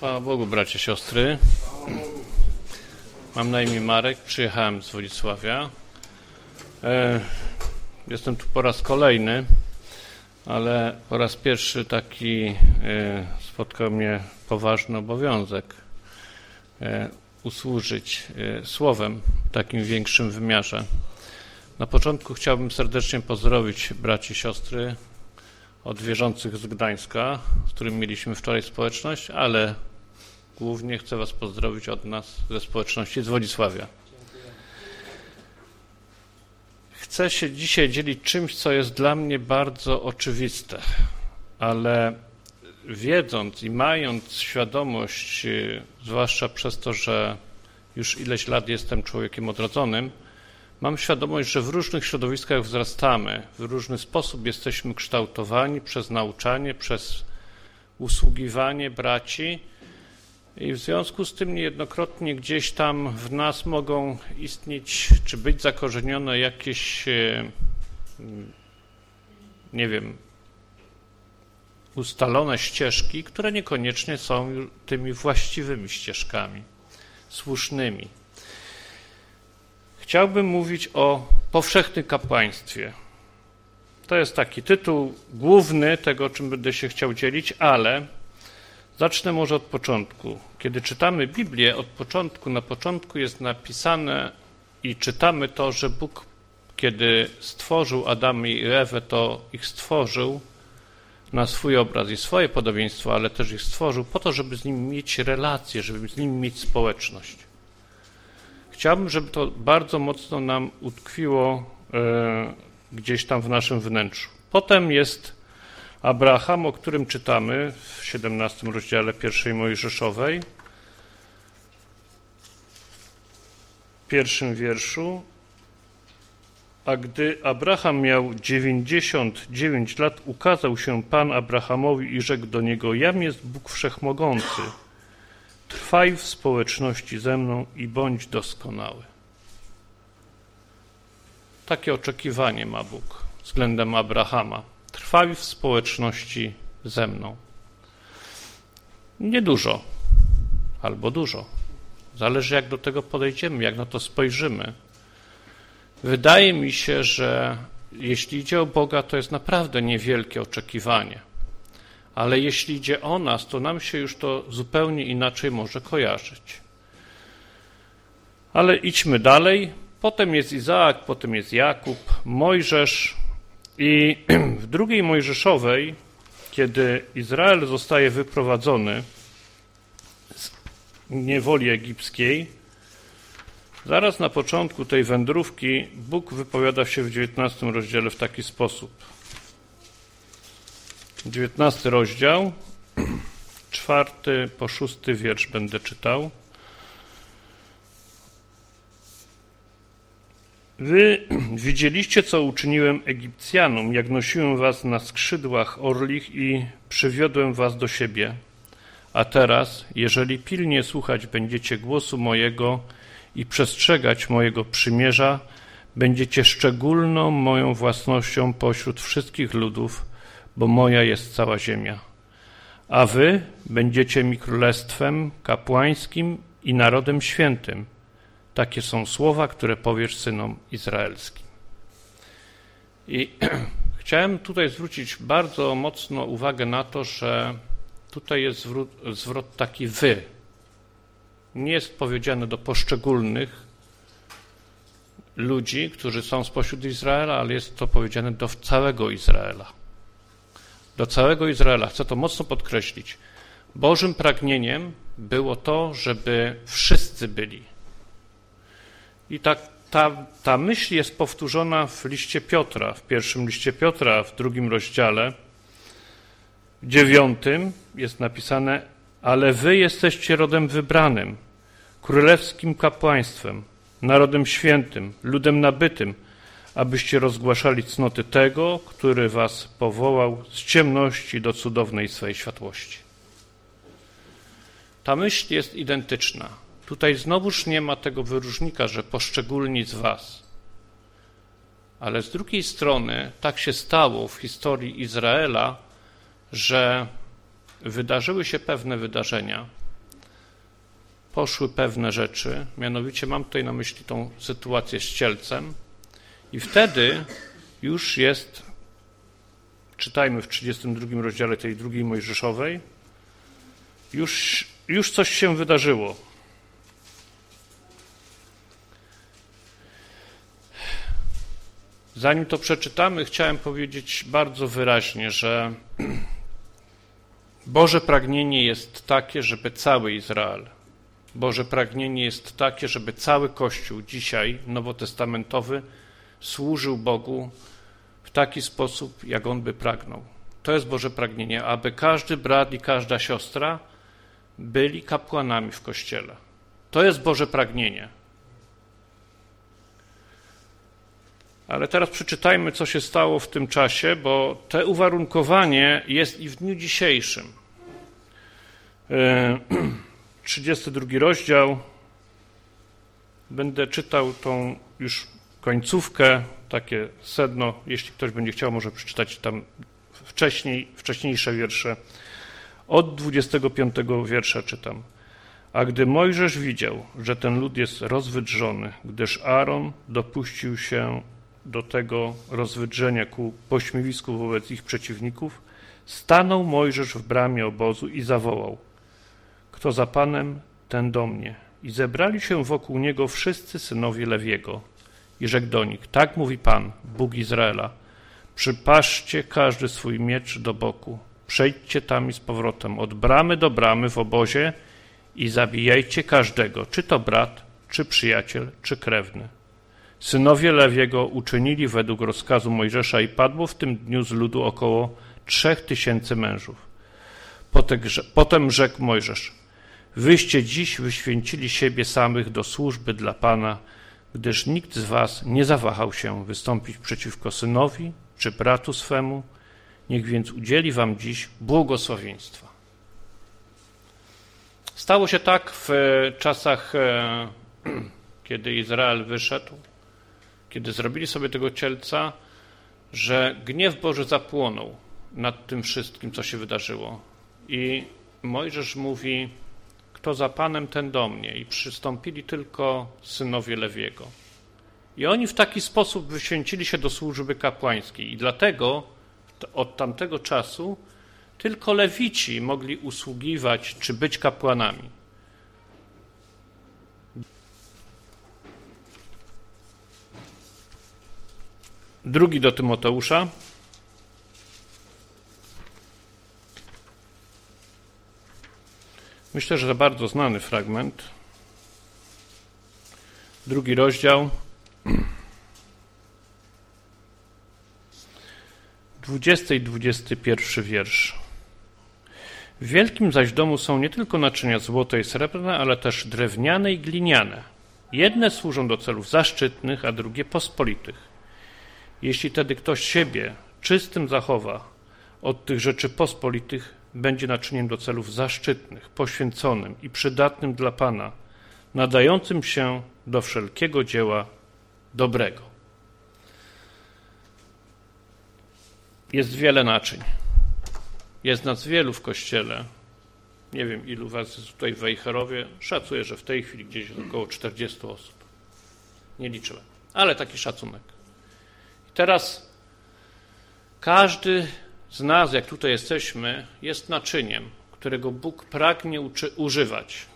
Chwała Bogu, bracie, siostry. Mam na imię Marek, przyjechałem z Wodzisławia. E, jestem tu po raz kolejny, ale po raz pierwszy taki e, spotkał mnie poważny obowiązek e, usłużyć słowem w takim większym wymiarze. Na początku chciałbym serdecznie pozdrowić braci, siostry od wierzących z Gdańska, z którym mieliśmy wczoraj społeczność, ale głównie chcę Was pozdrowić od nas ze społeczności z Wodzisławia. Chcę się dzisiaj dzielić czymś, co jest dla mnie bardzo oczywiste, ale wiedząc i mając świadomość, zwłaszcza przez to, że już ileś lat jestem człowiekiem odrodzonym, Mam świadomość, że w różnych środowiskach wzrastamy, w różny sposób jesteśmy kształtowani przez nauczanie, przez usługiwanie braci i w związku z tym niejednokrotnie gdzieś tam w nas mogą istnieć czy być zakorzenione jakieś, e, nie wiem, ustalone ścieżki, które niekoniecznie są tymi właściwymi ścieżkami, słusznymi. Chciałbym mówić o powszechnym kapłaństwie. To jest taki tytuł główny tego, czym będę się chciał dzielić, ale zacznę może od początku. Kiedy czytamy Biblię, od początku, na początku jest napisane i czytamy to, że Bóg, kiedy stworzył Adama i Ewę, to ich stworzył na swój obraz i swoje podobieństwo, ale też ich stworzył po to, żeby z nimi mieć relacje, żeby z nimi mieć społeczność. Chciałbym, żeby to bardzo mocno nam utkwiło e, gdzieś tam w naszym wnętrzu. Potem jest Abraham, o którym czytamy w 17 rozdziale pierwszej Mojżeszowej, pierwszym wierszu. A gdy Abraham miał 99 lat, ukazał się Pan Abrahamowi i rzekł do niego: Jam jest Bóg Wszechmogący Trwaj w społeczności ze mną i bądź doskonały. Takie oczekiwanie ma Bóg względem Abrahama. Trwaj w społeczności ze mną. Niedużo, albo dużo. Zależy, jak do tego podejdziemy, jak na to spojrzymy. Wydaje mi się, że jeśli idzie o Boga, to jest naprawdę niewielkie oczekiwanie ale jeśli idzie o nas, to nam się już to zupełnie inaczej może kojarzyć. Ale idźmy dalej. Potem jest Izaak, potem jest Jakub, Mojżesz i w drugiej Mojżeszowej, kiedy Izrael zostaje wyprowadzony z niewoli egipskiej, zaraz na początku tej wędrówki Bóg wypowiada się w XIX rozdziale w taki sposób. 19 rozdział, czwarty po szósty wiersz będę czytał. Wy widzieliście, co uczyniłem Egipcjanom, jak nosiłem was na skrzydłach orlich i przywiodłem was do siebie. A teraz, jeżeli pilnie słuchać będziecie głosu mojego i przestrzegać mojego przymierza, będziecie szczególną moją własnością pośród wszystkich ludów, bo moja jest cała ziemia. A wy będziecie mi królestwem kapłańskim i narodem świętym. Takie są słowa, które powiesz synom izraelskim. I chciałem tutaj zwrócić bardzo mocno uwagę na to, że tutaj jest zwrot, zwrot taki wy. Nie jest powiedziane do poszczególnych ludzi, którzy są spośród Izraela, ale jest to powiedziane do całego Izraela do całego Izraela. Chcę to mocno podkreślić. Bożym pragnieniem było to, żeby wszyscy byli. I ta, ta, ta myśl jest powtórzona w liście Piotra, w pierwszym liście Piotra, w drugim rozdziale, dziewiątym jest napisane, ale wy jesteście rodem wybranym, królewskim kapłaństwem, narodem świętym, ludem nabytym, abyście rozgłaszali cnoty tego, który was powołał z ciemności do cudownej swej światłości. Ta myśl jest identyczna. Tutaj znowuż nie ma tego wyróżnika, że poszczególni z was. Ale z drugiej strony tak się stało w historii Izraela, że wydarzyły się pewne wydarzenia, poszły pewne rzeczy, mianowicie mam tutaj na myśli tą sytuację z cielcem i wtedy już jest, czytajmy w 32 rozdziale tej drugiej Mojżeszowej, już, już coś się wydarzyło. Zanim to przeczytamy, chciałem powiedzieć bardzo wyraźnie, że Boże pragnienie jest takie, żeby cały Izrael, Boże pragnienie jest takie, żeby cały Kościół dzisiaj nowotestamentowy służył Bogu w taki sposób, jak On by pragnął. To jest Boże pragnienie, aby każdy brat i każda siostra byli kapłanami w Kościele. To jest Boże pragnienie. Ale teraz przeczytajmy, co się stało w tym czasie, bo to uwarunkowanie jest i w dniu dzisiejszym. 32 e, rozdział. Będę czytał tą już końcówkę, takie sedno. Jeśli ktoś będzie chciał, może przeczytać tam wcześniej, wcześniejsze wiersze. Od 25 wiersza czytam. A gdy Mojżesz widział, że ten lud jest rozwydrzony, gdyż Aaron dopuścił się do tego rozwydrzenia ku pośmiewisku wobec ich przeciwników, stanął Mojżesz w bramie obozu i zawołał: Kto za Panem, ten do mnie. I zebrali się wokół niego wszyscy synowie Lewiego. I rzekł do nich: Tak mówi Pan, Bóg Izraela: Przypaszcie każdy swój miecz do boku, przejdźcie tam i z powrotem, od bramy do bramy w obozie i zabijajcie każdego, czy to brat, czy przyjaciel, czy krewny Synowie Lewiego uczynili według rozkazu Mojżesza i padło w tym dniu z ludu około trzech tysięcy mężów. Potem rzekł Mojżesz, wyście dziś wyświęcili siebie samych do służby dla Pana, gdyż nikt z was nie zawahał się wystąpić przeciwko synowi czy bratu swemu, niech więc udzieli wam dziś błogosławieństwa. Stało się tak w czasach, e, kiedy Izrael wyszedł, kiedy zrobili sobie tego cielca, że gniew Boży zapłonął nad tym wszystkim, co się wydarzyło. I Mojżesz mówi, kto za Panem, ten do mnie. I przystąpili tylko synowie Lewiego. I oni w taki sposób wyświęcili się do służby kapłańskiej. I dlatego od tamtego czasu tylko lewici mogli usługiwać czy być kapłanami. Drugi do Tymoteusza. Myślę, że bardzo znany fragment. Drugi rozdział. Dwudziesty i dwudziesty pierwszy wiersz. W wielkim zaś domu są nie tylko naczynia złote i srebrne, ale też drewniane i gliniane. Jedne służą do celów zaszczytnych, a drugie pospolitych. Jeśli tedy ktoś siebie czystym zachowa od tych rzeczy pospolitych, będzie naczyniem do celów zaszczytnych, poświęconym i przydatnym dla Pana, nadającym się do wszelkiego dzieła dobrego. Jest wiele naczyń. Jest nas wielu w kościele. Nie wiem, ilu was jest tutaj w Wejherowie. Szacuję, że w tej chwili gdzieś jest około 40 osób. Nie liczyłem, ale taki szacunek. Teraz każdy z nas, jak tutaj jesteśmy, jest naczyniem, którego Bóg pragnie używać.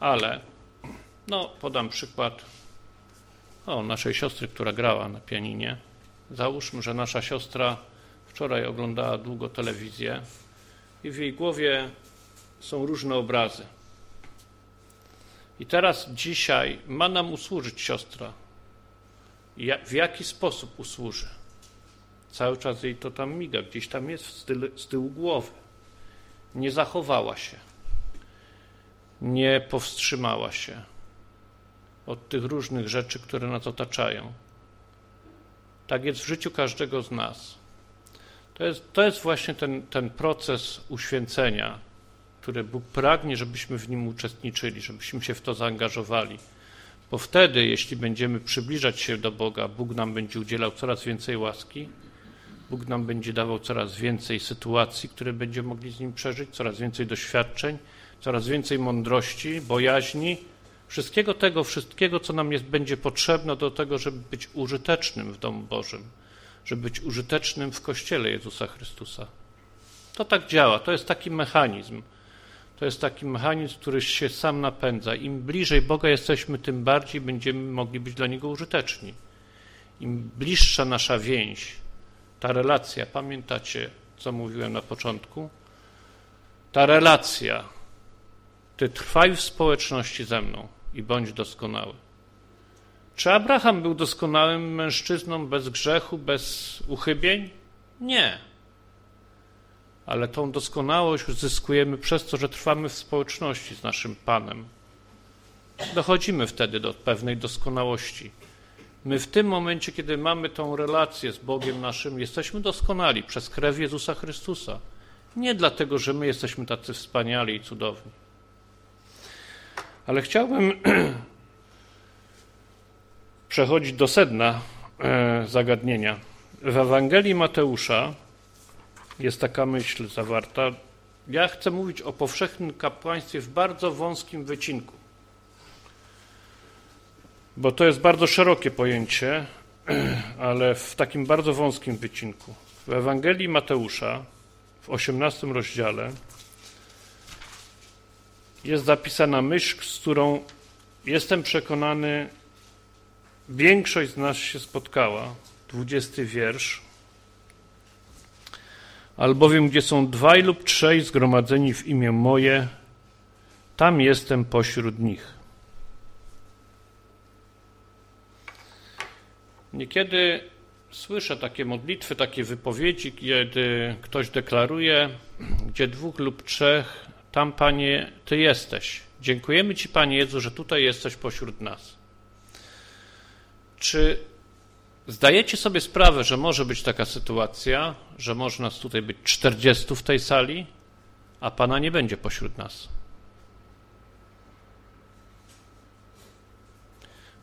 Ale, no, podam przykład o naszej siostry, która grała na pianinie. Załóżmy, że nasza siostra wczoraj oglądała długo telewizję i w jej głowie są różne obrazy. I teraz dzisiaj ma nam usłużyć siostra, w jaki sposób usłuży. Cały czas jej to tam miga, gdzieś tam jest z tyłu głowy. Nie zachowała się, nie powstrzymała się od tych różnych rzeczy, które nas otaczają. Tak jest w życiu każdego z nas. To jest, to jest właśnie ten, ten proces uświęcenia, który Bóg pragnie, żebyśmy w nim uczestniczyli, żebyśmy się w to zaangażowali. Bo wtedy, jeśli będziemy przybliżać się do Boga, Bóg nam będzie udzielał coraz więcej łaski, Bóg nam będzie dawał coraz więcej sytuacji, które będziemy mogli z Nim przeżyć, coraz więcej doświadczeń, coraz więcej mądrości, bojaźni, wszystkiego tego, wszystkiego, co nam jest, będzie potrzebne do tego, żeby być użytecznym w domu Bożym, żeby być użytecznym w Kościele Jezusa Chrystusa. To tak działa, to jest taki mechanizm. To jest taki mechanizm, który się sam napędza. Im bliżej Boga jesteśmy, tym bardziej będziemy mogli być dla Niego użyteczni. Im bliższa nasza więź, ta relacja, pamiętacie, co mówiłem na początku? Ta relacja, ty trwaj w społeczności ze mną i bądź doskonały. Czy Abraham był doskonałym mężczyzną bez grzechu, bez uchybień? Nie. Ale tą doskonałość uzyskujemy przez to, że trwamy w społeczności z naszym Panem. Dochodzimy wtedy do pewnej doskonałości. My w tym momencie, kiedy mamy tą relację z Bogiem naszym, jesteśmy doskonali przez krew Jezusa Chrystusa. Nie dlatego, że my jesteśmy tacy wspaniali i cudowni. Ale chciałbym przechodzić do sedna e, zagadnienia. W Ewangelii Mateusza jest taka myśl zawarta. Ja chcę mówić o powszechnym kapłaństwie w bardzo wąskim wycinku bo to jest bardzo szerokie pojęcie, ale w takim bardzo wąskim wycinku. W Ewangelii Mateusza, w 18 rozdziale, jest zapisana myśl, z którą jestem przekonany, większość z nas się spotkała. 20 wiersz. Albowiem, gdzie są dwaj lub trzej zgromadzeni w imię moje, tam jestem pośród nich. Niekiedy słyszę takie modlitwy, takie wypowiedzi, kiedy ktoś deklaruje, gdzie dwóch lub trzech, tam Panie, Ty jesteś. Dziękujemy Ci, Panie Jezu, że tutaj jesteś pośród nas. Czy zdajecie sobie sprawę, że może być taka sytuacja, że może nas tutaj być 40 w tej sali, a Pana nie będzie pośród nas?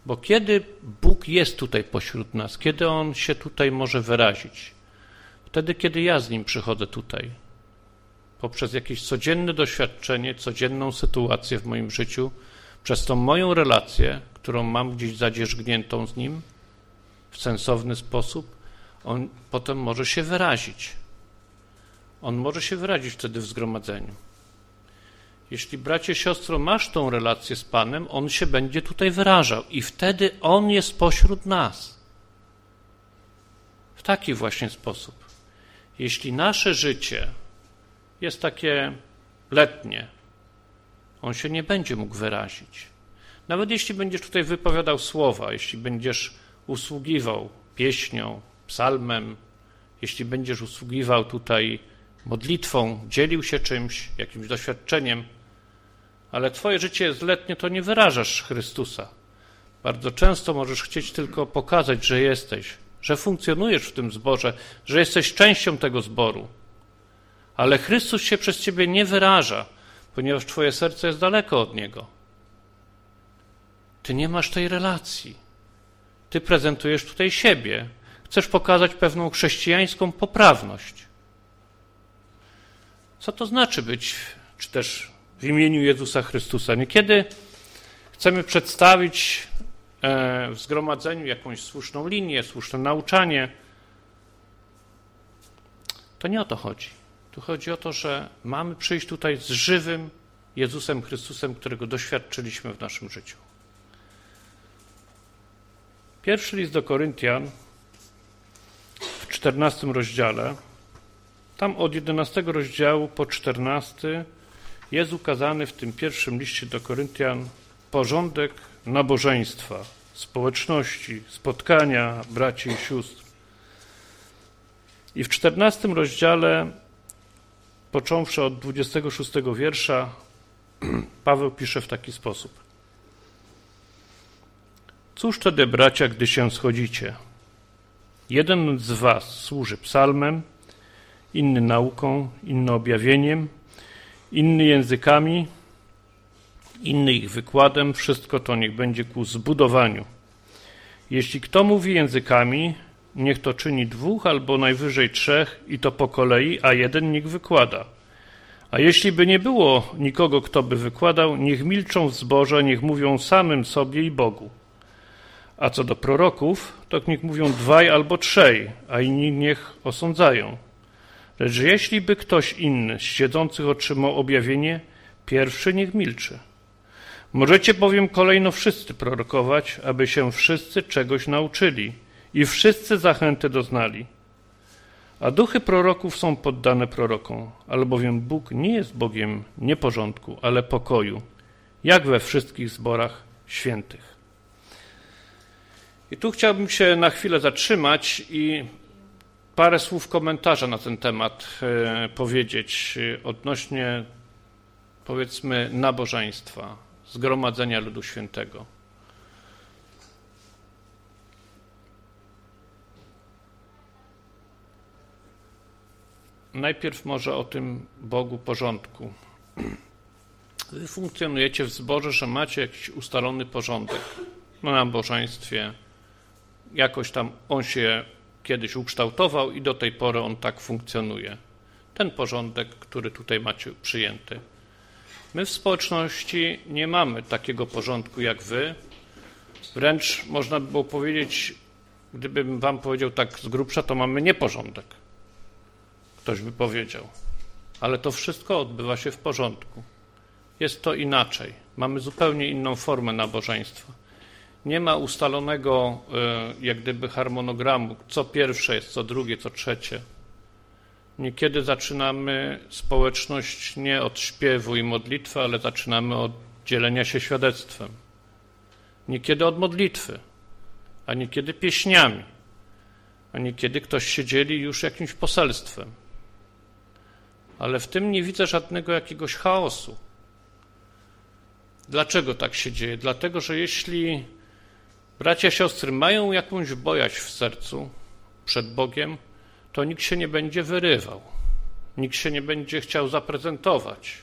Bo kiedy Bóg jest tutaj pośród nas, kiedy On się tutaj może wyrazić? Wtedy, kiedy ja z Nim przychodzę tutaj, poprzez jakieś codzienne doświadczenie, codzienną sytuację w moim życiu, przez tą moją relację, którą mam gdzieś zadzierzgniętą z Nim w sensowny sposób, On potem może się wyrazić. On może się wyrazić wtedy w zgromadzeniu. Jeśli bracie, siostro, masz tą relację z Panem, On się będzie tutaj wyrażał i wtedy On jest pośród nas. W taki właśnie sposób. Jeśli nasze życie jest takie letnie, On się nie będzie mógł wyrazić. Nawet jeśli będziesz tutaj wypowiadał słowa, jeśli będziesz usługiwał pieśnią, psalmem, jeśli będziesz usługiwał tutaj modlitwą, dzielił się czymś, jakimś doświadczeniem, ale Twoje życie jest letnie, to nie wyrażasz Chrystusa. Bardzo często możesz chcieć tylko pokazać, że jesteś, że funkcjonujesz w tym zborze, że jesteś częścią tego zboru. Ale Chrystus się przez Ciebie nie wyraża, ponieważ Twoje serce jest daleko od Niego. Ty nie masz tej relacji. Ty prezentujesz tutaj siebie. Chcesz pokazać pewną chrześcijańską poprawność. Co to znaczy być, czy też w imieniu Jezusa Chrystusa. Niekiedy chcemy przedstawić e, w zgromadzeniu jakąś słuszną linię, słuszne nauczanie. To nie o to chodzi. Tu chodzi o to, że mamy przyjść tutaj z żywym Jezusem Chrystusem, którego doświadczyliśmy w naszym życiu. Pierwszy list do Koryntian w 14 rozdziale, tam od 11 rozdziału po 14 jest ukazany w tym pierwszym liście do Koryntian porządek nabożeństwa, społeczności, spotkania braci i sióstr. I w czternastym rozdziale, począwszy od 26 wiersza, Paweł pisze w taki sposób. Cóż wtedy, bracia, gdy się schodzicie? Jeden z was służy psalmem, inny nauką, inny objawieniem, inny językami, inny ich wykładem, wszystko to niech będzie ku zbudowaniu. Jeśli kto mówi językami, niech to czyni dwóch albo najwyżej trzech i to po kolei, a jeden niech wykłada. A jeśli by nie było nikogo, kto by wykładał, niech milczą w zborze, niech mówią samym sobie i Bogu. A co do proroków, to niech mówią dwaj albo trzej, a inni niech osądzają. Lecz jeśli by ktoś inny z siedzących otrzymał objawienie, pierwszy niech milczy. Możecie bowiem kolejno wszyscy prorokować, aby się wszyscy czegoś nauczyli i wszyscy zachęty doznali. A duchy proroków są poddane prorokom, albowiem Bóg nie jest Bogiem nieporządku, ale pokoju, jak we wszystkich zborach świętych. I tu chciałbym się na chwilę zatrzymać i parę słów komentarza na ten temat e, powiedzieć e, odnośnie, powiedzmy, nabożeństwa, zgromadzenia ludu świętego. Najpierw może o tym Bogu porządku. Wy funkcjonujecie w zborze, że macie jakiś ustalony porządek na nabożeństwie. Jakoś tam on się kiedyś ukształtował i do tej pory on tak funkcjonuje. Ten porządek, który tutaj macie przyjęty. My w społeczności nie mamy takiego porządku jak wy. Wręcz można by było powiedzieć, gdybym wam powiedział tak z grubsza, to mamy nieporządek. Ktoś by powiedział. Ale to wszystko odbywa się w porządku. Jest to inaczej. Mamy zupełnie inną formę nabożeństwa. Nie ma ustalonego, e, jak gdyby, harmonogramu, co pierwsze jest, co drugie, co trzecie. Niekiedy zaczynamy społeczność nie od śpiewu i modlitwy, ale zaczynamy od dzielenia się świadectwem. Niekiedy od modlitwy, a niekiedy pieśniami, a niekiedy ktoś się dzieli już jakimś poselstwem. Ale w tym nie widzę żadnego jakiegoś chaosu. Dlaczego tak się dzieje? Dlatego, że jeśli bracia, siostry mają jakąś bojaźń w sercu przed Bogiem, to nikt się nie będzie wyrywał, nikt się nie będzie chciał zaprezentować.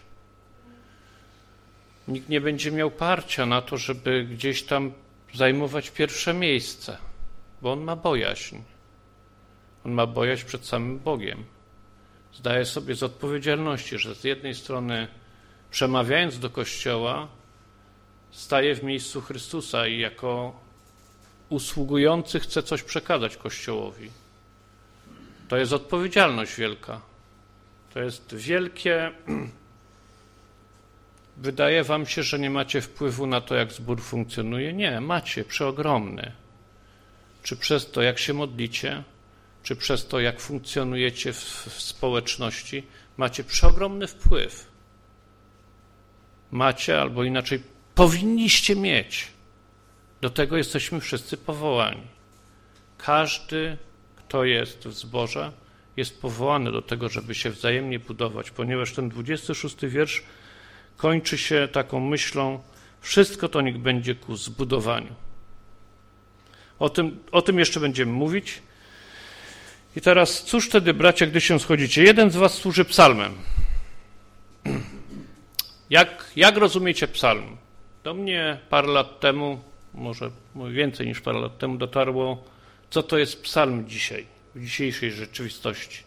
Nikt nie będzie miał parcia na to, żeby gdzieś tam zajmować pierwsze miejsce, bo on ma bojaźń. On ma bojaźń przed samym Bogiem. Zdaje sobie z odpowiedzialności, że z jednej strony przemawiając do Kościoła, staje w miejscu Chrystusa i jako usługujący chce coś przekazać Kościołowi. To jest odpowiedzialność wielka. To jest wielkie. Wydaje wam się, że nie macie wpływu na to, jak zbór funkcjonuje? Nie, macie, przeogromny. Czy przez to, jak się modlicie, czy przez to, jak funkcjonujecie w, w społeczności, macie przeogromny wpływ. Macie, albo inaczej powinniście mieć. Do tego jesteśmy wszyscy powołani. Każdy kto jest w zborze, jest powołany do tego, żeby się wzajemnie budować, ponieważ ten 26 wiersz kończy się taką myślą: wszystko to niech będzie ku zbudowaniu. O tym, o tym jeszcze będziemy mówić. I teraz, cóż wtedy, bracia, gdy się schodzicie? Jeden z was służy psalmem. Jak, jak rozumiecie psalm? Do mnie parę lat temu, może więcej niż parę lat temu, dotarło co to jest psalm dzisiaj, w dzisiejszej rzeczywistości.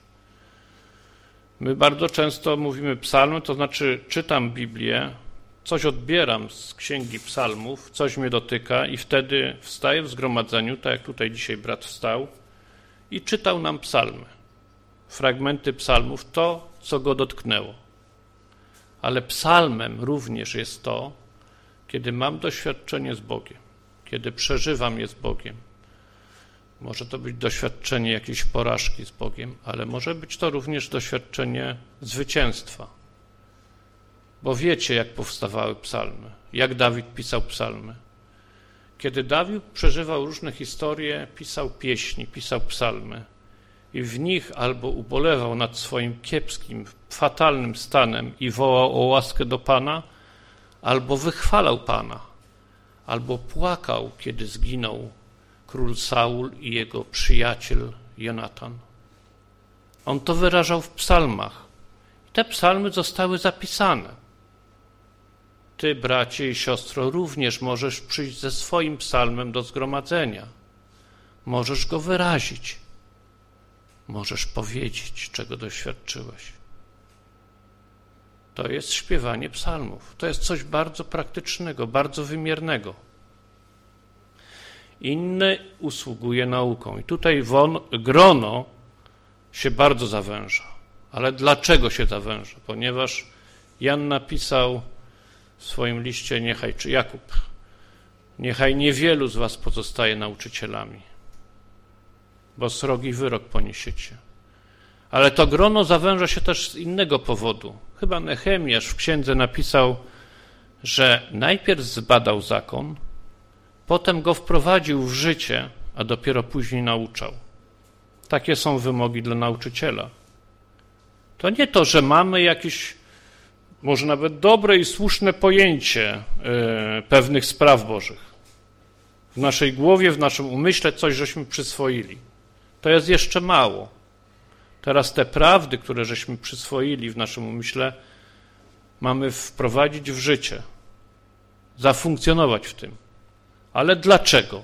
My bardzo często mówimy psalm, to znaczy czytam Biblię, coś odbieram z księgi psalmów, coś mnie dotyka i wtedy wstaję w zgromadzeniu, tak jak tutaj dzisiaj brat wstał i czytał nam psalmy, fragmenty psalmów, to, co go dotknęło. Ale psalmem również jest to, kiedy mam doświadczenie z Bogiem, kiedy przeżywam je z Bogiem, może to być doświadczenie jakiejś porażki z Bogiem, ale może być to również doświadczenie zwycięstwa. Bo wiecie, jak powstawały psalmy, jak Dawid pisał psalmy. Kiedy Dawid przeżywał różne historie, pisał pieśni, pisał psalmy i w nich albo ubolewał nad swoim kiepskim, fatalnym stanem i wołał o łaskę do Pana, albo wychwalał Pana, albo płakał, kiedy zginął król Saul i jego przyjaciel Jonatan. On to wyrażał w psalmach. Te psalmy zostały zapisane. Ty, bracie i siostro, również możesz przyjść ze swoim psalmem do zgromadzenia. Możesz go wyrazić. Możesz powiedzieć, czego doświadczyłeś. To jest śpiewanie psalmów. To jest coś bardzo praktycznego, bardzo wymiernego. Inny usługuje nauką. I tutaj won, grono się bardzo zawęża. Ale dlaczego się zawęża? Ponieważ Jan napisał w swoim liście, niechaj, czy Jakub, niechaj niewielu z was pozostaje nauczycielami, bo srogi wyrok poniesiecie. Ale to grono zawęża się też z innego powodu. Chyba Nehemiasz w księdze napisał, że najpierw zbadał zakon, potem go wprowadził w życie, a dopiero później nauczał. Takie są wymogi dla nauczyciela. To nie to, że mamy jakieś, może nawet dobre i słuszne pojęcie yy, pewnych spraw Bożych. W naszej głowie, w naszym umyśle coś żeśmy przyswoili. To jest jeszcze mało. Teraz te prawdy, które żeśmy przyswoili w naszym umyśle, mamy wprowadzić w życie, zafunkcjonować w tym. Ale dlaczego?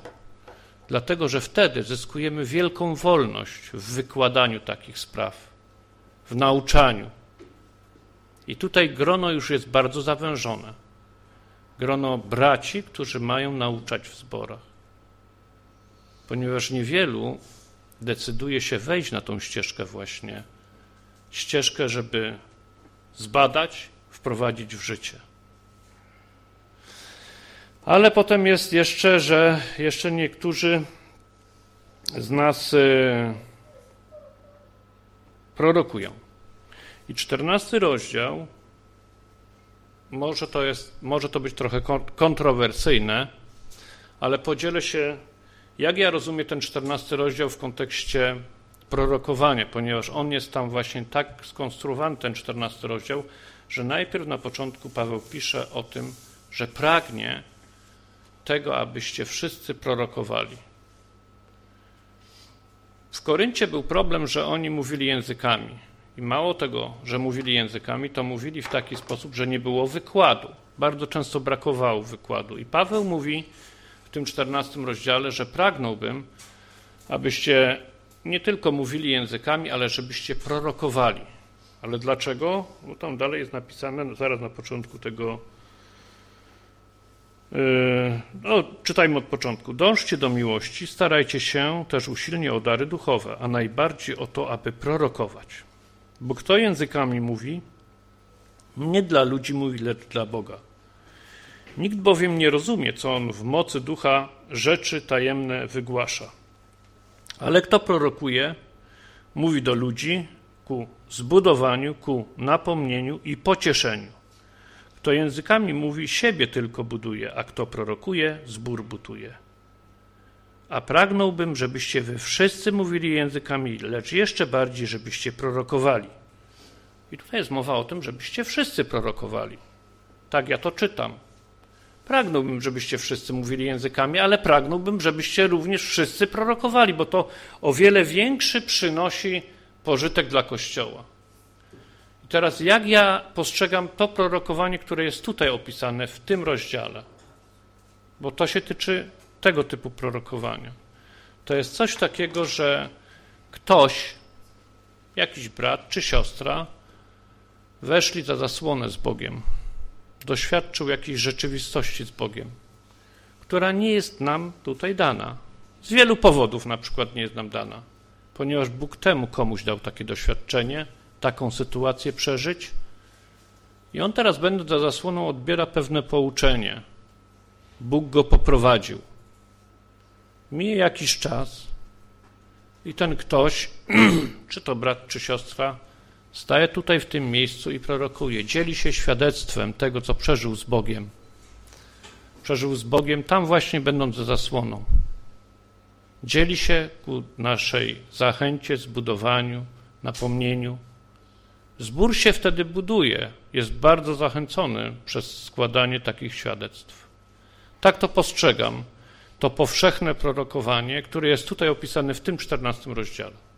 Dlatego, że wtedy zyskujemy wielką wolność w wykładaniu takich spraw, w nauczaniu. I tutaj grono już jest bardzo zawężone. Grono braci, którzy mają nauczać w zborach. Ponieważ niewielu decyduje się wejść na tą ścieżkę właśnie, ścieżkę, żeby zbadać, wprowadzić w życie. Ale potem jest jeszcze, że jeszcze niektórzy z nas y, prorokują. I czternasty rozdział, może to, jest, może to być trochę kontrowersyjne, ale podzielę się jak ja rozumiem ten czternasty rozdział w kontekście prorokowania, ponieważ on jest tam właśnie tak skonstruowany, ten czternasty rozdział, że najpierw na początku Paweł pisze o tym, że pragnie tego, abyście wszyscy prorokowali. W Koryncie był problem, że oni mówili językami. I mało tego, że mówili językami, to mówili w taki sposób, że nie było wykładu. Bardzo często brakowało wykładu. I Paweł mówi, tym czternastym rozdziale, że pragnąłbym, abyście nie tylko mówili językami, ale żebyście prorokowali. Ale dlaczego? Bo tam dalej jest napisane, zaraz na początku tego. Yy, no, czytajmy od początku. Dążcie do miłości, starajcie się też usilnie o dary duchowe, a najbardziej o to, aby prorokować. Bo kto językami mówi, nie dla ludzi mówi, lecz dla Boga. Nikt bowiem nie rozumie, co on w mocy ducha rzeczy tajemne wygłasza. Ale kto prorokuje, mówi do ludzi ku zbudowaniu, ku napomnieniu i pocieszeniu. Kto językami mówi, siebie tylko buduje, a kto prorokuje, zbór butuje. A pragnąłbym, żebyście wy wszyscy mówili językami, lecz jeszcze bardziej, żebyście prorokowali. I tutaj jest mowa o tym, żebyście wszyscy prorokowali. Tak ja to czytam. Pragnąłbym, żebyście wszyscy mówili językami, ale pragnąłbym, żebyście również wszyscy prorokowali, bo to o wiele większy przynosi pożytek dla Kościoła. I teraz, jak ja postrzegam to prorokowanie, które jest tutaj opisane w tym rozdziale, bo to się tyczy tego typu prorokowania. To jest coś takiego, że ktoś, jakiś brat czy siostra, weszli za zasłonę z Bogiem doświadczył jakiejś rzeczywistości z Bogiem, która nie jest nam tutaj dana. Z wielu powodów na przykład nie jest nam dana, ponieważ Bóg temu komuś dał takie doświadczenie, taką sytuację przeżyć i on teraz, będąc za zasłoną, odbiera pewne pouczenie. Bóg go poprowadził. Mije jakiś czas i ten ktoś, czy to brat, czy siostra, Staje tutaj w tym miejscu i prorokuje. Dzieli się świadectwem tego, co przeżył z Bogiem. Przeżył z Bogiem tam właśnie będąc za zasłoną. Dzieli się ku naszej zachęcie, zbudowaniu, napomnieniu. Zbór się wtedy buduje, jest bardzo zachęcony przez składanie takich świadectw. Tak to postrzegam, to powszechne prorokowanie, które jest tutaj opisane w tym czternastym rozdziale.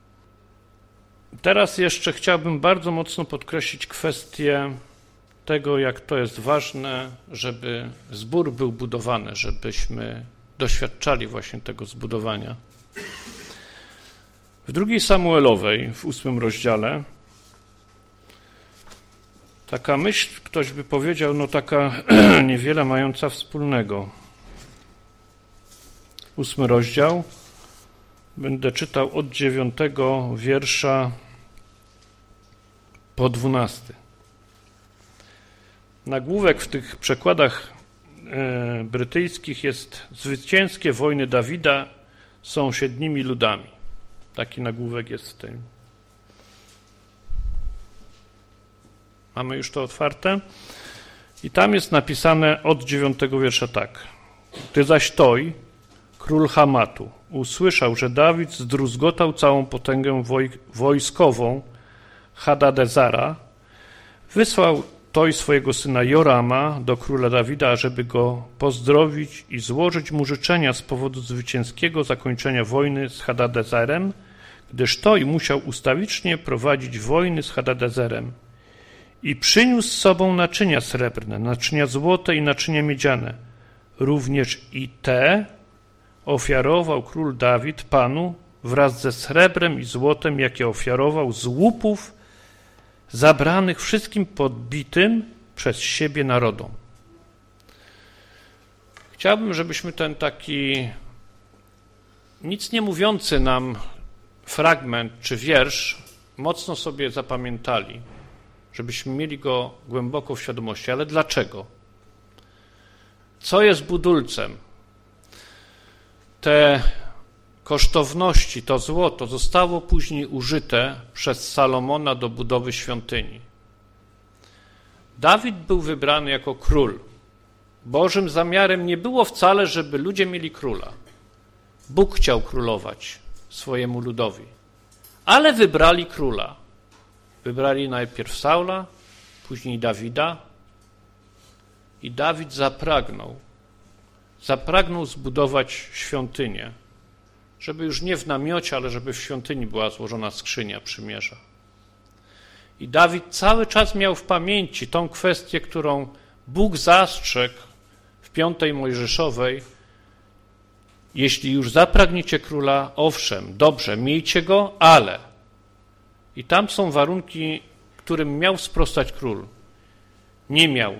Teraz jeszcze chciałbym bardzo mocno podkreślić kwestię tego, jak to jest ważne, żeby zbór był budowany, żebyśmy doświadczali właśnie tego zbudowania. W drugiej Samuelowej, w ósmym rozdziale, Taka myśl, ktoś by powiedział, no taka niewiele mająca wspólnego. Ósmy rozdział. Będę czytał od dziewiątego wiersza po dwunasty. Nagłówek w tych przekładach e, brytyjskich jest Zwycięskie wojny Dawida z sąsiednimi ludami. Taki nagłówek jest w tym. Mamy już to otwarte. I tam jest napisane od dziewiątego wiersza tak. Ty zaś Toj, król Hamatu, usłyszał, że Dawid zdruzgotał całą potęgę woj wojskową Hadadezara, wysłał Toj swojego syna Jorama do króla Dawida, żeby go pozdrowić i złożyć mu życzenia z powodu zwycięskiego zakończenia wojny z Hadadezerem, gdyż Toj musiał ustawicznie prowadzić wojny z Hadadezerem. I przyniósł z sobą naczynia srebrne, naczynia złote i naczynia miedziane. Również i te ofiarował król Dawid Panu wraz ze srebrem i złotem, jakie ofiarował z łupów zabranych wszystkim podbitym przez siebie narodom. Chciałbym, żebyśmy ten taki nic nie mówiący nam fragment czy wiersz mocno sobie zapamiętali, żebyśmy mieli go głęboko w świadomości. Ale dlaczego? Co jest budulcem? Te kosztowności, to złoto zostało później użyte przez Salomona do budowy świątyni. Dawid był wybrany jako król. Bożym zamiarem nie było wcale, żeby ludzie mieli króla. Bóg chciał królować swojemu ludowi, ale wybrali króla. Wybrali najpierw Saula, później Dawida. I Dawid zapragnął, zapragnął zbudować świątynię żeby już nie w namiocie, ale żeby w świątyni była złożona skrzynia przymierza. I Dawid cały czas miał w pamięci tą kwestię, którą Bóg zastrzegł w piątej Mojżeszowej. Jeśli już zapragniecie króla, owszem, dobrze, miejcie go, ale. I tam są warunki, którym miał sprostać król. Nie miał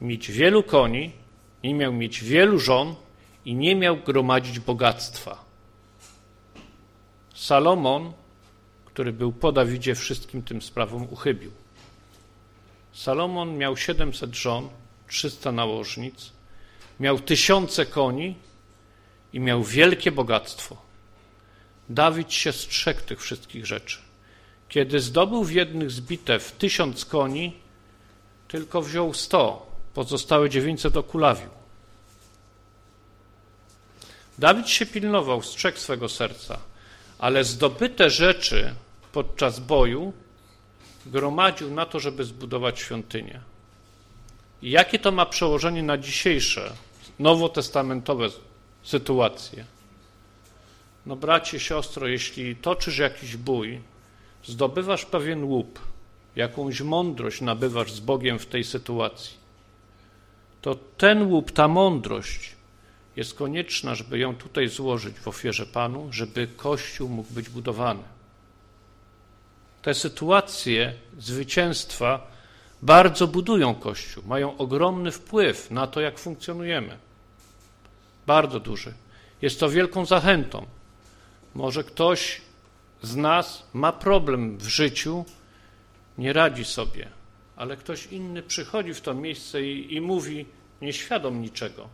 mieć wielu koni, nie miał mieć wielu żon i nie miał gromadzić bogactwa. Salomon, który był po Dawidzie, wszystkim tym sprawom uchybił. Salomon miał 700 żon, 300 nałożnic, miał tysiące koni i miał wielkie bogactwo. Dawid się strzegł tych wszystkich rzeczy. Kiedy zdobył w jednych z bitew tysiąc koni, tylko wziął sto, pozostałe dziewięćset okulawił. Dawid się pilnował, strzegł swego serca ale zdobyte rzeczy podczas boju gromadził na to, żeby zbudować świątynię. I jakie to ma przełożenie na dzisiejsze, nowotestamentowe sytuacje? No bracie, siostro, jeśli toczysz jakiś bój, zdobywasz pewien łup, jakąś mądrość nabywasz z Bogiem w tej sytuacji, to ten łup, ta mądrość jest konieczna, żeby ją tutaj złożyć w ofierze Panu, żeby Kościół mógł być budowany. Te sytuacje zwycięstwa bardzo budują Kościół, mają ogromny wpływ na to, jak funkcjonujemy. Bardzo duży. Jest to wielką zachętą. Może ktoś z nas ma problem w życiu, nie radzi sobie, ale ktoś inny przychodzi w to miejsce i, i mówi nieświadom niczego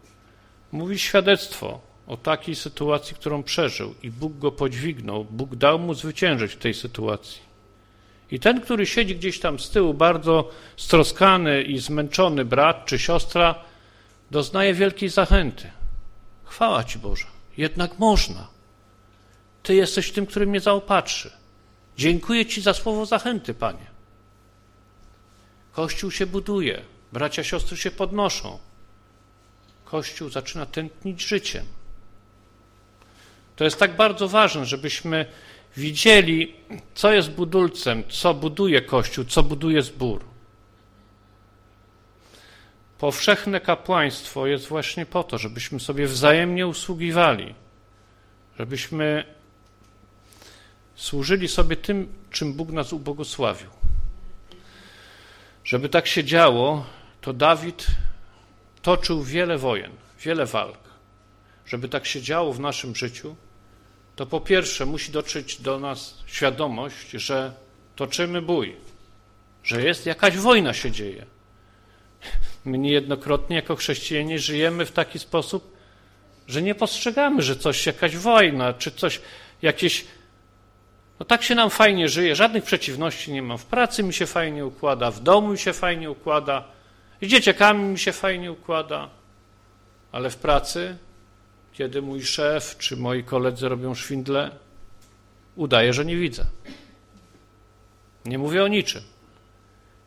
mówi świadectwo o takiej sytuacji, którą przeżył i Bóg go podźwignął, Bóg dał mu zwyciężyć w tej sytuacji. I ten, który siedzi gdzieś tam z tyłu, bardzo stroskany i zmęczony brat czy siostra, doznaje wielkiej zachęty. Chwała Ci Boże, jednak można. Ty jesteś tym, który mnie zaopatrzy. Dziękuję Ci za słowo zachęty, Panie. Kościół się buduje, bracia, siostry się podnoszą. Kościół zaczyna tętnić życiem. To jest tak bardzo ważne, żebyśmy widzieli, co jest budulcem, co buduje Kościół, co buduje zbór. Powszechne kapłaństwo jest właśnie po to, żebyśmy sobie wzajemnie usługiwali, żebyśmy służyli sobie tym, czym Bóg nas ubogosławił. Żeby tak się działo, to Dawid toczył wiele wojen, wiele walk. Żeby tak się działo w naszym życiu, to po pierwsze musi dotrzeć do nas świadomość, że toczymy bój, że jest jakaś wojna się dzieje. My niejednokrotnie jako chrześcijanie żyjemy w taki sposób, że nie postrzegamy, że coś, jakaś wojna, czy coś, jakieś. No tak się nam fajnie żyje, żadnych przeciwności nie mam. W pracy mi się fajnie układa, w domu mi się fajnie układa, z dzieciakami mi się fajnie układa, ale w pracy, kiedy mój szef czy moi koledzy robią szwindle, udaje, że nie widzę. Nie mówię o niczym.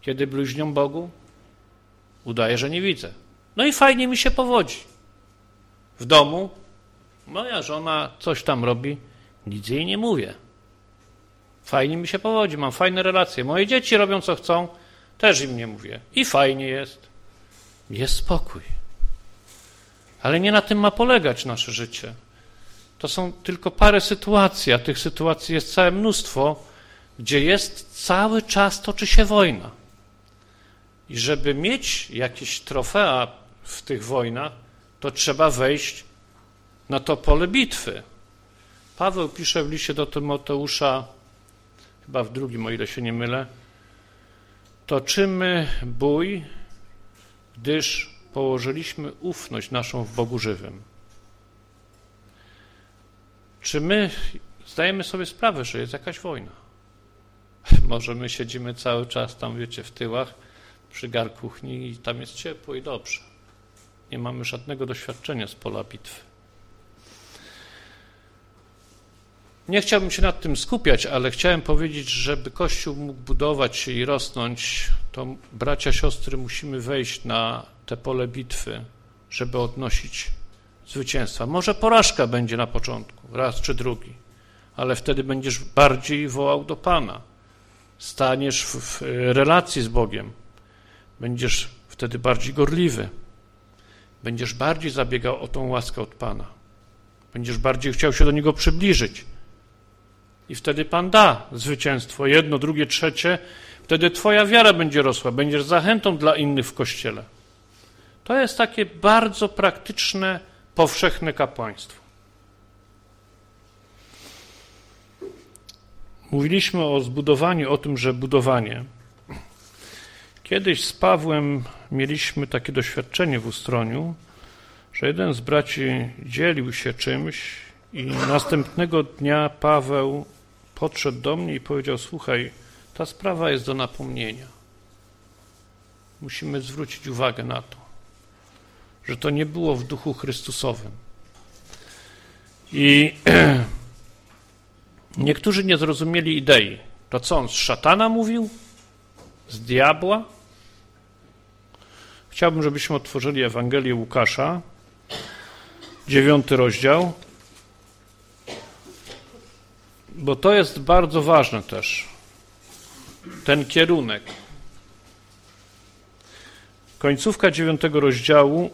Kiedy bluźnią Bogu, udaje, że nie widzę. No i fajnie mi się powodzi. W domu moja żona coś tam robi, nic jej nie mówię. Fajnie mi się powodzi, mam fajne relacje. Moje dzieci robią co chcą, też im nie mówię. I fajnie jest. Jest spokój. Ale nie na tym ma polegać nasze życie. To są tylko parę sytuacji, a tych sytuacji jest całe mnóstwo, gdzie jest cały czas toczy się wojna. I żeby mieć jakieś trofea w tych wojnach, to trzeba wejść na to pole bitwy. Paweł pisze w liście do Tymoteusza, chyba w drugim, o ile się nie mylę, toczymy bój, gdyż położyliśmy ufność naszą w Bogu żywym. Czy my zdajemy sobie sprawę, że jest jakaś wojna? Może my siedzimy cały czas tam, wiecie, w tyłach przy garkuchni i tam jest ciepło i dobrze. Nie mamy żadnego doświadczenia z pola bitwy. Nie chciałbym się nad tym skupiać, ale chciałem powiedzieć, żeby Kościół mógł budować się i rosnąć, to bracia, siostry, musimy wejść na te pole bitwy, żeby odnosić zwycięstwa. Może porażka będzie na początku, raz czy drugi, ale wtedy będziesz bardziej wołał do Pana. Staniesz w relacji z Bogiem. Będziesz wtedy bardziej gorliwy. Będziesz bardziej zabiegał o tą łaskę od Pana. Będziesz bardziej chciał się do Niego przybliżyć. I wtedy Pan da zwycięstwo, jedno, drugie, trzecie. Wtedy Twoja wiara będzie rosła, będziesz zachętą dla innych w Kościele. To jest takie bardzo praktyczne, powszechne kapłaństwo. Mówiliśmy o zbudowaniu, o tym, że budowanie Kiedyś z Pawłem mieliśmy takie doświadczenie w Ustroniu, że jeden z braci dzielił się czymś i następnego dnia Paweł podszedł do mnie i powiedział: Słuchaj, ta sprawa jest do napomnienia. Musimy zwrócić uwagę na to, że to nie było w duchu Chrystusowym. I niektórzy nie zrozumieli idei. To co on z szatana mówił? Z diabła? Chciałbym, żebyśmy otworzyli Ewangelię Łukasza, dziewiąty rozdział, bo to jest bardzo ważne też. Ten kierunek. Końcówka dziewiątego rozdziału,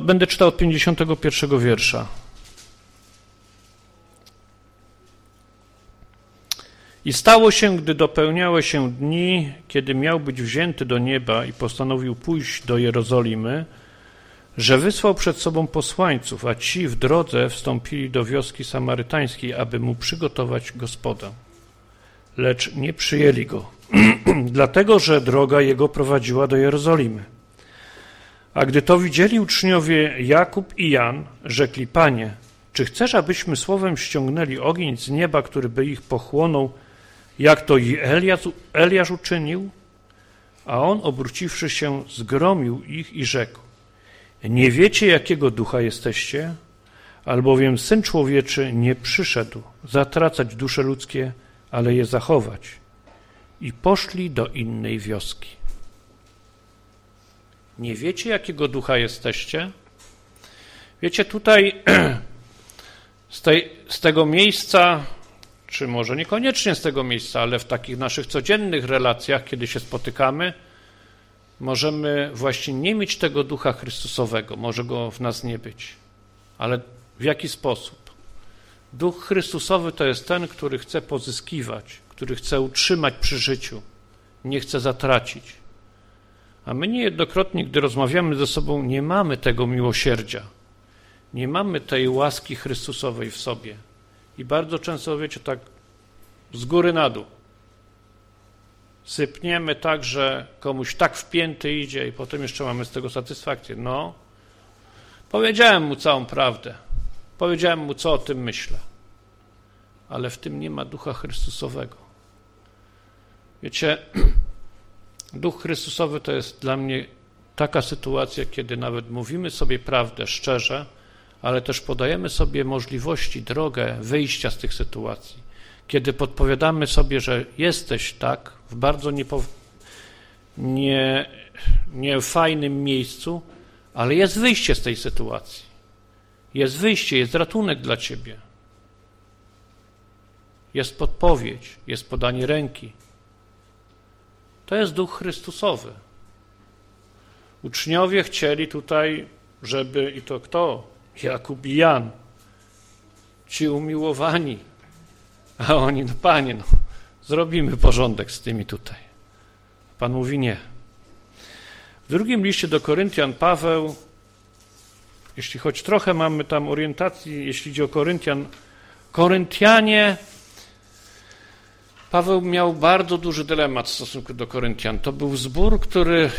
będę czytał od 51 wiersza. I stało się, gdy dopełniały się dni, kiedy miał być wzięty do nieba i postanowił pójść do Jerozolimy, że wysłał przed sobą posłańców, a ci w drodze wstąpili do wioski samarytańskiej, aby mu przygotować gospodę. Lecz nie przyjęli go, dlatego że droga jego prowadziła do Jerozolimy. A gdy to widzieli uczniowie Jakub i Jan, rzekli: Panie, czy chcesz, abyśmy słowem ściągnęli ogień z nieba, który by ich pochłonął jak to i Eliasz, Eliasz uczynił, a on obróciwszy się zgromił ich i rzekł, nie wiecie jakiego ducha jesteście, albowiem Syn Człowieczy nie przyszedł zatracać dusze ludzkie, ale je zachować. I poszli do innej wioski. Nie wiecie, jakiego ducha jesteście? Wiecie, tutaj z, tej, z tego miejsca czy może niekoniecznie z tego miejsca, ale w takich naszych codziennych relacjach, kiedy się spotykamy, możemy właśnie nie mieć tego ducha Chrystusowego, może go w nas nie być. Ale w jaki sposób? Duch Chrystusowy to jest ten, który chce pozyskiwać, który chce utrzymać przy życiu, nie chce zatracić. A my niejednokrotnie, gdy rozmawiamy ze sobą, nie mamy tego miłosierdzia, nie mamy tej łaski Chrystusowej w sobie. I bardzo często, wiecie, tak z góry na dół sypniemy tak, że komuś tak wpięty idzie i potem jeszcze mamy z tego satysfakcję. No, powiedziałem mu całą prawdę, powiedziałem mu, co o tym myślę, ale w tym nie ma ducha Chrystusowego. Wiecie, duch Chrystusowy to jest dla mnie taka sytuacja, kiedy nawet mówimy sobie prawdę szczerze, ale też podajemy sobie możliwości, drogę wyjścia z tych sytuacji. Kiedy podpowiadamy sobie, że jesteś tak bardzo niepo, nie, niefajnym miejscu, ale jest wyjście z tej sytuacji. Jest wyjście, jest ratunek dla ciebie. Jest podpowiedź, jest podanie ręki. To jest duch Chrystusowy. Uczniowie chcieli tutaj, żeby i to kto? Jakub i Jan, ci umiłowani. A oni, no panie, no, zrobimy porządek z tymi tutaj. Pan mówi nie. W drugim liście do Koryntian Paweł, jeśli choć trochę mamy tam orientacji, jeśli idzie o Koryntian, Koryntianie Paweł miał bardzo duży dylemat w stosunku do Koryntian. To był zbór, który, y,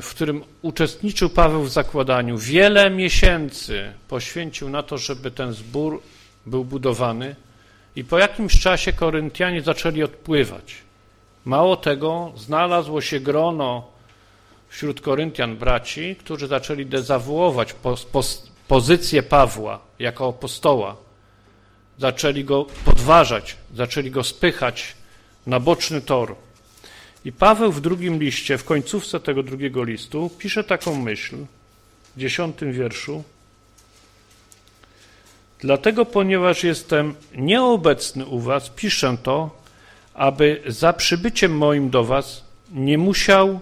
w którym uczestniczył Paweł w zakładaniu. Wiele miesięcy poświęcił na to, żeby ten zbór był budowany, i po jakimś czasie Koryntianie zaczęli odpływać. Mało tego, znalazło się grono wśród Koryntian braci, którzy zaczęli dezawuować pozycję Pawła jako apostoła zaczęli go podważać, zaczęli go spychać na boczny tor. I Paweł w drugim liście, w końcówce tego drugiego listu, pisze taką myśl w dziesiątym wierszu. Dlatego, ponieważ jestem nieobecny u was, piszę to, aby za przybyciem moim do was nie musiał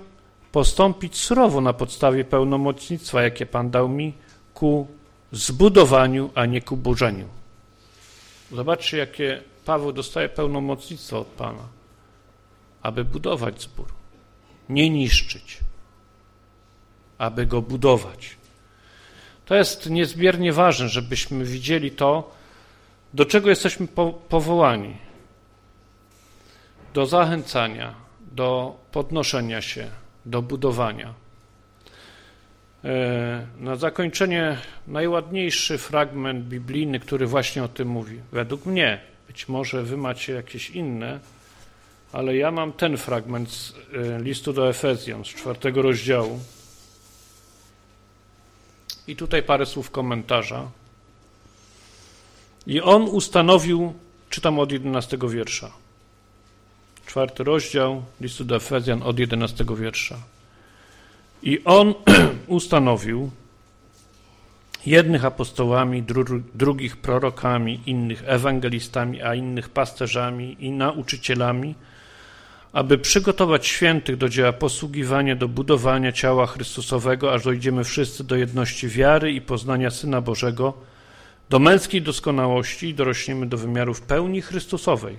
postąpić surowo na podstawie pełnomocnictwa, jakie Pan dał mi, ku zbudowaniu, a nie ku burzeniu. Zobaczcie, jakie Paweł dostaje pełnomocnictwo od Pana, aby budować zbór, nie niszczyć, aby go budować. To jest niezmiernie ważne, żebyśmy widzieli to, do czego jesteśmy po powołani. Do zachęcania, do podnoszenia się, do budowania. E, na zakończenie najładniejszy fragment biblijny, który właśnie o tym mówi. Według mnie, być może wy macie jakieś inne, ale ja mam ten fragment z e, listu do Efezjan, z czwartego rozdziału. I tutaj parę słów komentarza. I on ustanowił, czytam od 11 wiersza. Czwarty rozdział listu do Efezjan od 11 wiersza. I on ustanowił jednych apostołami, dru drugich prorokami, innych ewangelistami, a innych pasterzami i nauczycielami, aby przygotować świętych do dzieła posługiwania, do budowania ciała Chrystusowego, aż dojdziemy wszyscy do jedności wiary i poznania Syna Bożego, do męskiej doskonałości i dorośniemy do wymiarów pełni Chrystusowej.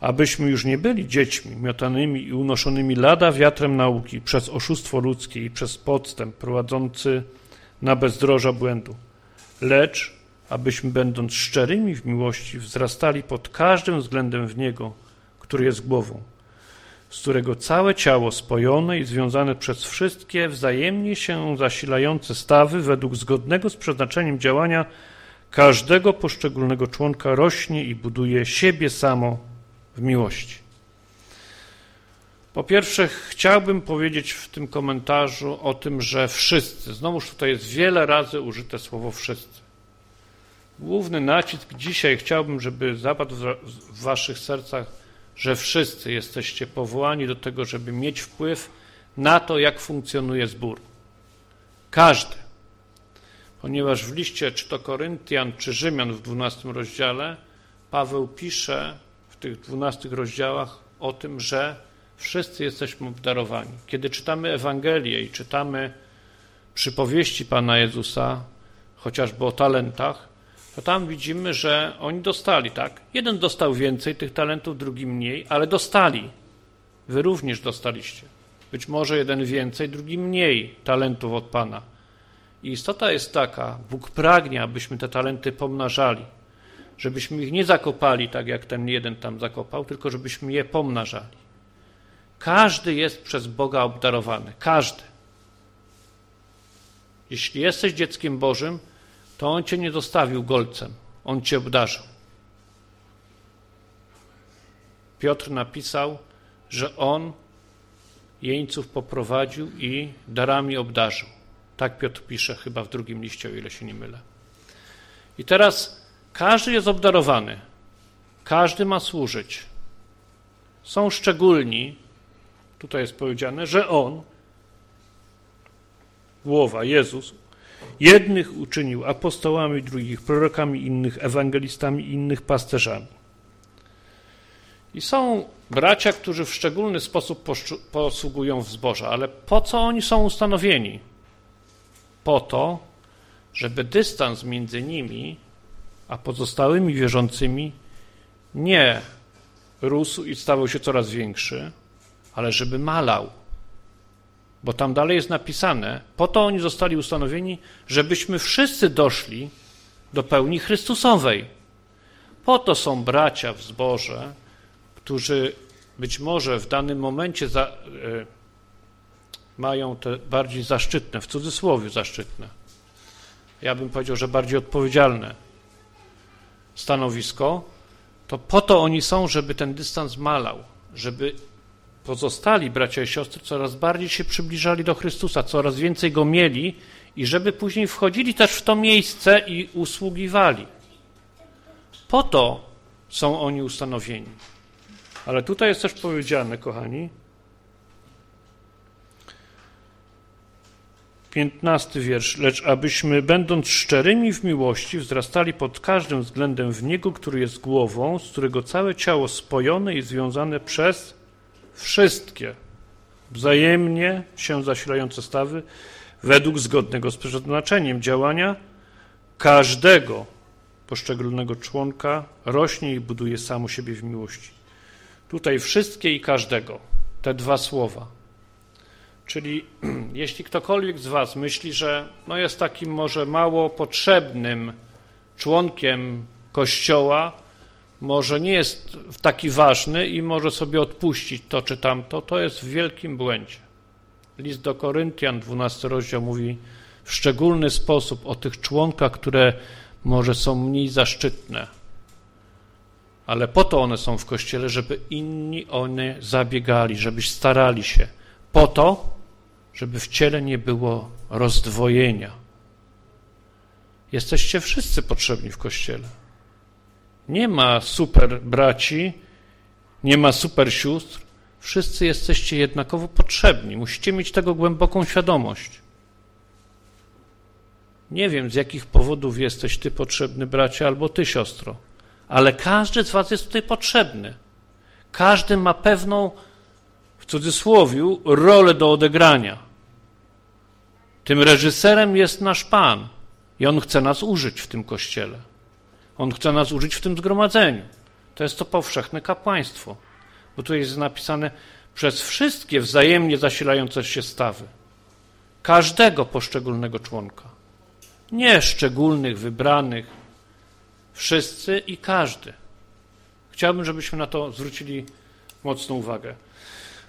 Abyśmy już nie byli dziećmi miotanymi i unoszonymi lada wiatrem nauki przez oszustwo ludzkie i przez podstęp prowadzący na bezdroża błędu, lecz abyśmy będąc szczerymi w miłości wzrastali pod każdym względem w Niego, który jest głową, z którego całe ciało spojone i związane przez wszystkie wzajemnie się zasilające stawy według zgodnego z przeznaczeniem działania każdego poszczególnego członka rośnie i buduje siebie samo w miłości. Po pierwsze, chciałbym powiedzieć w tym komentarzu o tym, że wszyscy, znowuż tutaj jest wiele razy użyte słowo wszyscy. Główny nacisk dzisiaj chciałbym, żeby zapadł w waszych sercach, że wszyscy jesteście powołani do tego, żeby mieć wpływ na to, jak funkcjonuje zbór. Każdy. Ponieważ w liście czy to Koryntian, czy Rzymian w 12 rozdziale Paweł pisze, tych dwunastych rozdziałach o tym, że wszyscy jesteśmy obdarowani. Kiedy czytamy Ewangelię i czytamy przypowieści Pana Jezusa, chociażby o talentach, to tam widzimy, że oni dostali, tak? Jeden dostał więcej tych talentów, drugi mniej, ale dostali. Wy również dostaliście. Być może jeden więcej, drugi mniej talentów od Pana. I istota jest taka, Bóg pragnie, abyśmy te talenty pomnażali, żebyśmy ich nie zakopali tak, jak ten jeden tam zakopał, tylko żebyśmy je pomnażali. Każdy jest przez Boga obdarowany. Każdy. Jeśli jesteś dzieckiem Bożym, to On cię nie zostawił golcem. On cię obdarzył. Piotr napisał, że On jeńców poprowadził i darami obdarzył. Tak Piotr pisze chyba w drugim liście, o ile się nie mylę. I teraz każdy jest obdarowany. Każdy ma służyć. Są szczególni, tutaj jest powiedziane, że On, głowa, Jezus, jednych uczynił apostołami, drugich prorokami, innych ewangelistami, innych pasterzami. I są bracia, którzy w szczególny sposób posługują w zborze, ale po co oni są ustanowieni? Po to, żeby dystans między nimi a pozostałymi wierzącymi nie rósł i stawał się coraz większy, ale żeby malał. Bo tam dalej jest napisane, po to oni zostali ustanowieni, żebyśmy wszyscy doszli do pełni Chrystusowej. Po to są bracia w zborze, którzy być może w danym momencie za, y, mają te bardziej zaszczytne, w cudzysłowie zaszczytne, ja bym powiedział, że bardziej odpowiedzialne stanowisko, to po to oni są, żeby ten dystans malał, żeby pozostali bracia i siostry coraz bardziej się przybliżali do Chrystusa, coraz więcej go mieli i żeby później wchodzili też w to miejsce i usługiwali. Po to są oni ustanowieni. Ale tutaj jest też powiedziane, kochani, piętnasty wiersz, lecz abyśmy, będąc szczerymi w miłości, wzrastali pod każdym względem w Niego, który jest głową, z którego całe ciało spojone i związane przez wszystkie wzajemnie się zasilające stawy, według zgodnego z przeznaczeniem działania każdego poszczególnego członka rośnie i buduje samo siebie w miłości. Tutaj wszystkie i każdego, te dwa słowa. Czyli jeśli ktokolwiek z Was myśli, że no jest takim może mało potrzebnym członkiem Kościoła, może nie jest taki ważny i może sobie odpuścić to czy tamto, to jest w wielkim błędzie. List do Koryntian, 12 rozdział mówi w szczególny sposób o tych członkach, które może są mniej zaszczytne, ale po to one są w Kościele, żeby inni one zabiegali, żebyś starali się. Po to, żeby w ciele nie było rozdwojenia. Jesteście wszyscy potrzebni w Kościele. Nie ma super braci, nie ma super sióstr. Wszyscy jesteście jednakowo potrzebni. Musicie mieć tego głęboką świadomość. Nie wiem, z jakich powodów jesteś ty potrzebny, bracie, albo ty, siostro, ale każdy z was jest tutaj potrzebny. Każdy ma pewną, w cudzysłowie, rolę do odegrania. Tym reżyserem jest nasz Pan i On chce nas użyć w tym kościele. On chce nas użyć w tym zgromadzeniu. To jest to powszechne kapłaństwo. Bo tu jest napisane przez wszystkie wzajemnie zasilające się stawy. Każdego poszczególnego członka. Nie szczególnych, wybranych. Wszyscy i każdy. Chciałbym, żebyśmy na to zwrócili mocną uwagę.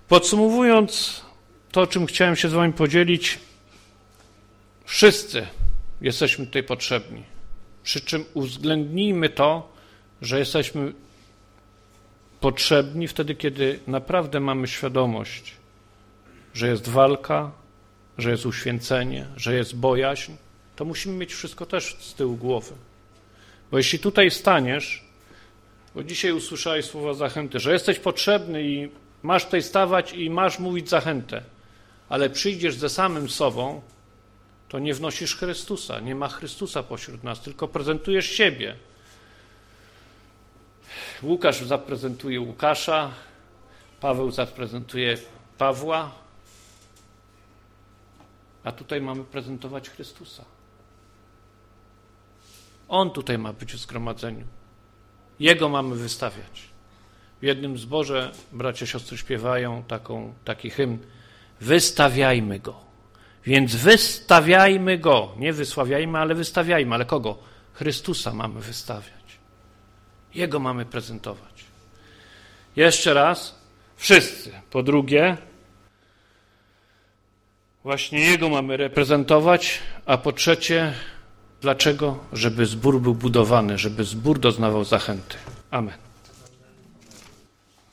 Podsumowując to, czym chciałem się z Wami podzielić, wszyscy jesteśmy tutaj potrzebni. Przy czym uwzględnijmy to, że jesteśmy potrzebni wtedy, kiedy naprawdę mamy świadomość, że jest walka, że jest uświęcenie, że jest bojaźń, to musimy mieć wszystko też z tyłu głowy. Bo jeśli tutaj staniesz, bo dzisiaj usłyszałeś słowa zachęty, że jesteś potrzebny i masz tutaj stawać i masz mówić zachętę, ale przyjdziesz ze samym sobą, to nie wnosisz Chrystusa, nie ma Chrystusa pośród nas, tylko prezentujesz siebie. Łukasz zaprezentuje Łukasza, Paweł zaprezentuje Pawła, a tutaj mamy prezentować Chrystusa. On tutaj ma być w zgromadzeniu. Jego mamy wystawiać. W jednym zborze bracia siostry śpiewają taką, taki hymn Wystawiajmy go. Więc wystawiajmy go. Nie wysławiajmy, ale wystawiajmy. Ale kogo? Chrystusa mamy wystawiać. Jego mamy prezentować. Jeszcze raz, wszyscy. Po drugie, właśnie Jego mamy reprezentować, a po trzecie, dlaczego? Żeby zbór był budowany, żeby zbór doznawał zachęty. Amen.